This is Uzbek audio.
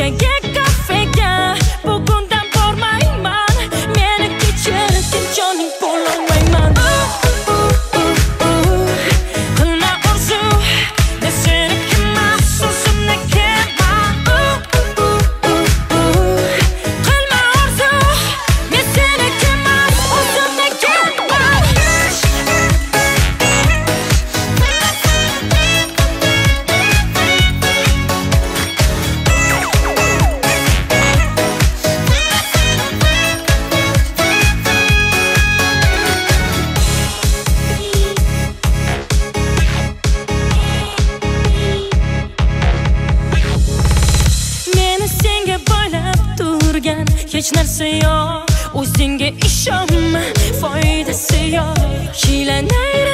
Yeah. hech narsa yo'q o'zingga ishonma foydasi yo'q hiylanay